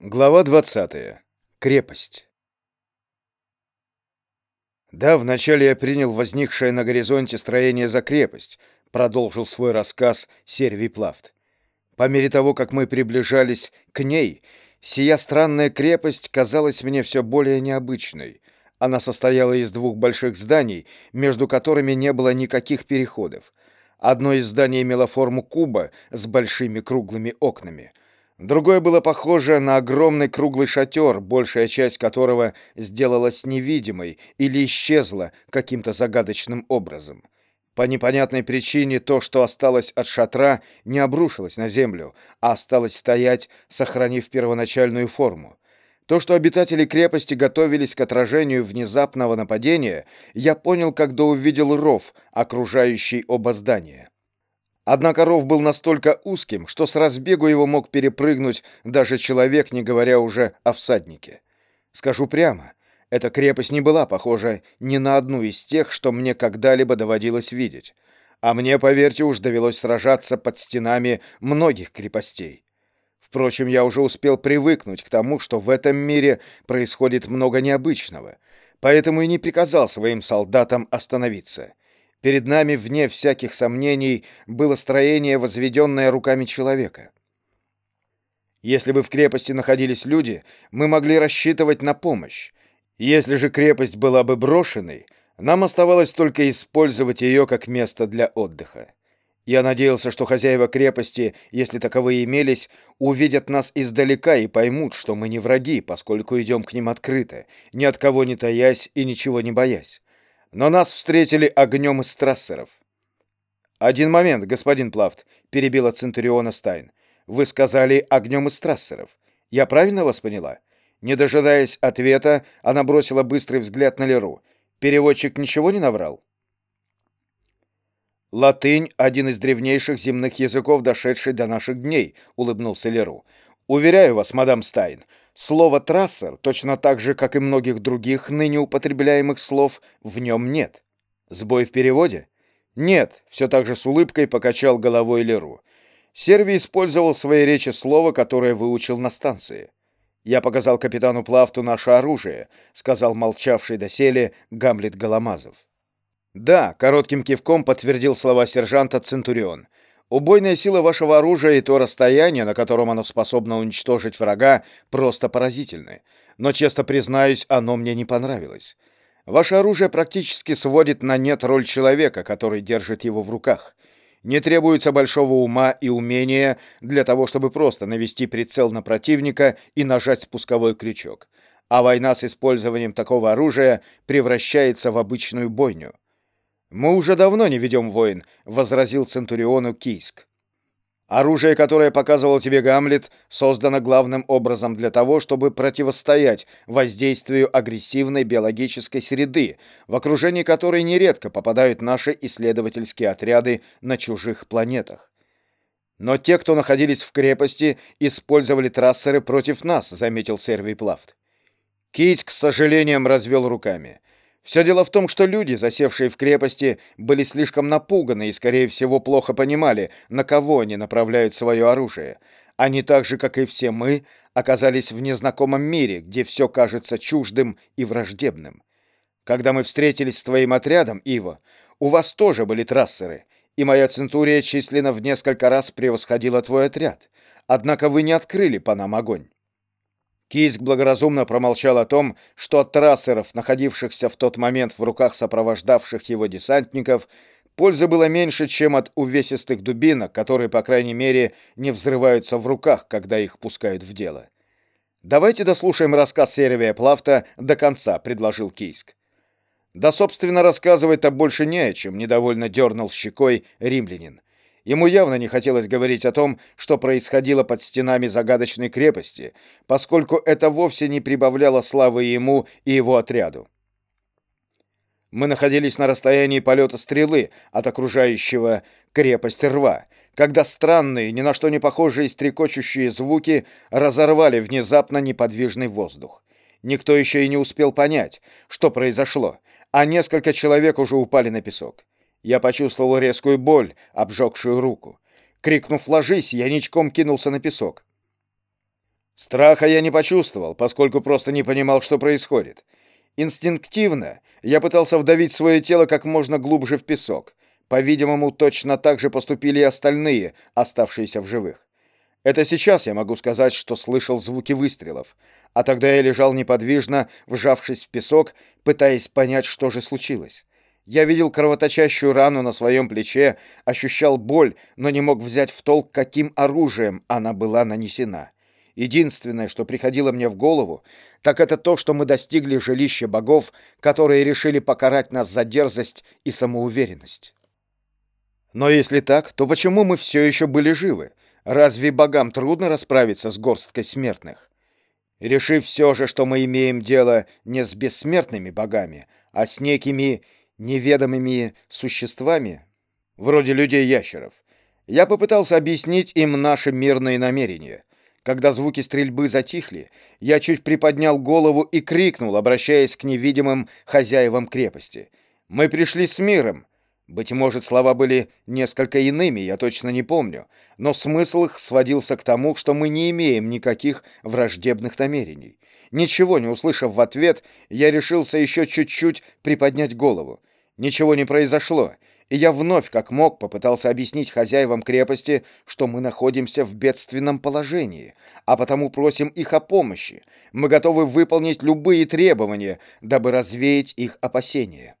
Глава 20. Крепость. Да, вначале я принял возникшее на горизонте строение за крепость, продолжил свой рассказ Сервий Плафт. По мере того, как мы приближались к ней, сия странная крепость казалась мне все более необычной. Она состояла из двух больших зданий, между которыми не было никаких переходов. Одно из зданий имело форму куба с большими круглыми окнами — Другое было похоже на огромный круглый шатер, большая часть которого сделалась невидимой или исчезла каким-то загадочным образом. По непонятной причине то, что осталось от шатра, не обрушилось на землю, а осталось стоять, сохранив первоначальную форму. То, что обитатели крепости готовились к отражению внезапного нападения, я понял, когда увидел ров, окружающий оба здания. Однако ров был настолько узким, что с разбегу его мог перепрыгнуть даже человек, не говоря уже о всаднике. Скажу прямо, эта крепость не была похожа ни на одну из тех, что мне когда-либо доводилось видеть. А мне, поверьте, уж довелось сражаться под стенами многих крепостей. Впрочем, я уже успел привыкнуть к тому, что в этом мире происходит много необычного, поэтому и не приказал своим солдатам остановиться — Перед нами, вне всяких сомнений, было строение, возведенное руками человека. Если бы в крепости находились люди, мы могли рассчитывать на помощь. Если же крепость была бы брошенной, нам оставалось только использовать ее как место для отдыха. Я надеялся, что хозяева крепости, если таковые имелись, увидят нас издалека и поймут, что мы не враги, поскольку идем к ним открыто, ни от кого не таясь и ничего не боясь но нас встретили огнем из трассеров. «Один момент, господин Плафт», — перебила Центуриона Стайн. «Вы сказали огнем из трассеров. Я правильно вас поняла?» Не дожидаясь ответа, она бросила быстрый взгляд на Леру. «Переводчик ничего не наврал?» «Латынь — один из древнейших земных языков, дошедший до наших дней», — улыбнулся Леру. «Уверяю вас, мадам Стайн, Слово «трассер», точно так же, как и многих других ныне употребляемых слов, в нем нет. Сбой в переводе? Нет, все так же с улыбкой покачал головой Леру. Серви использовал в своей речи слово, которое выучил на станции. «Я показал капитану Плафту наше оружие», — сказал молчавший доселе Гамлет Голомазов. «Да», — коротким кивком подтвердил слова сержанта Центурион. Убойная сила вашего оружия и то расстояние, на котором оно способно уничтожить врага, просто поразительны. Но, честно признаюсь, оно мне не понравилось. Ваше оружие практически сводит на нет роль человека, который держит его в руках. Не требуется большого ума и умения для того, чтобы просто навести прицел на противника и нажать спусковой крючок. А война с использованием такого оружия превращается в обычную бойню. «Мы уже давно не ведем войн», — возразил Центуриону Кийск. «Оружие, которое показывал тебе Гамлет, создано главным образом для того, чтобы противостоять воздействию агрессивной биологической среды, в окружении которой нередко попадают наши исследовательские отряды на чужих планетах. Но те, кто находились в крепости, использовали трассеры против нас», — заметил Сервий Плафт. Кийск с сожалением развел руками. Все дело в том, что люди, засевшие в крепости, были слишком напуганы и, скорее всего, плохо понимали, на кого они направляют свое оружие. Они так же, как и все мы, оказались в незнакомом мире, где все кажется чуждым и враждебным. Когда мы встретились с твоим отрядом, Ива, у вас тоже были трассеры, и моя центурия численно в несколько раз превосходила твой отряд. Однако вы не открыли по нам огонь. Кийск благоразумно промолчал о том, что от трассеров, находившихся в тот момент в руках сопровождавших его десантников, пользы было меньше, чем от увесистых дубинок, которые, по крайней мере, не взрываются в руках, когда их пускают в дело. «Давайте дослушаем рассказ Сервия Плафта до конца», — предложил Кийск. «Да, собственно, рассказывать-то больше не о чем», — недовольно дернул щекой римлянин. Ему явно не хотелось говорить о том, что происходило под стенами загадочной крепости, поскольку это вовсе не прибавляло славы ему и его отряду. Мы находились на расстоянии полета стрелы от окружающего крепость рва, когда странные, ни на что не похожие стрекочущие звуки разорвали внезапно неподвижный воздух. Никто еще и не успел понять, что произошло, а несколько человек уже упали на песок. Я почувствовал резкую боль, обжегшую руку. Крикнув «Ложись!», я ничком кинулся на песок. Страха я не почувствовал, поскольку просто не понимал, что происходит. Инстинктивно я пытался вдавить свое тело как можно глубже в песок. По-видимому, точно так же поступили и остальные, оставшиеся в живых. Это сейчас я могу сказать, что слышал звуки выстрелов, а тогда я лежал неподвижно, вжавшись в песок, пытаясь понять, что же случилось. Я видел кровоточащую рану на своем плече, ощущал боль, но не мог взять в толк, каким оружием она была нанесена. Единственное, что приходило мне в голову, так это то, что мы достигли жилища богов, которые решили покарать нас за дерзость и самоуверенность. Но если так, то почему мы все еще были живы? Разве богам трудно расправиться с горсткой смертных? Решив все же, что мы имеем дело не с бессмертными богами, а с некими неведомыми существами, вроде людей-ящеров, я попытался объяснить им наши мирные намерения. Когда звуки стрельбы затихли, я чуть приподнял голову и крикнул, обращаясь к невидимым хозяевам крепости. «Мы пришли с миром!» Быть может, слова были несколько иными, я точно не помню, но смысл их сводился к тому, что мы не имеем никаких враждебных намерений. Ничего не услышав в ответ, я решился еще чуть-чуть приподнять голову. Ничего не произошло, и я вновь, как мог, попытался объяснить хозяевам крепости, что мы находимся в бедственном положении, а потому просим их о помощи. Мы готовы выполнить любые требования, дабы развеять их опасения.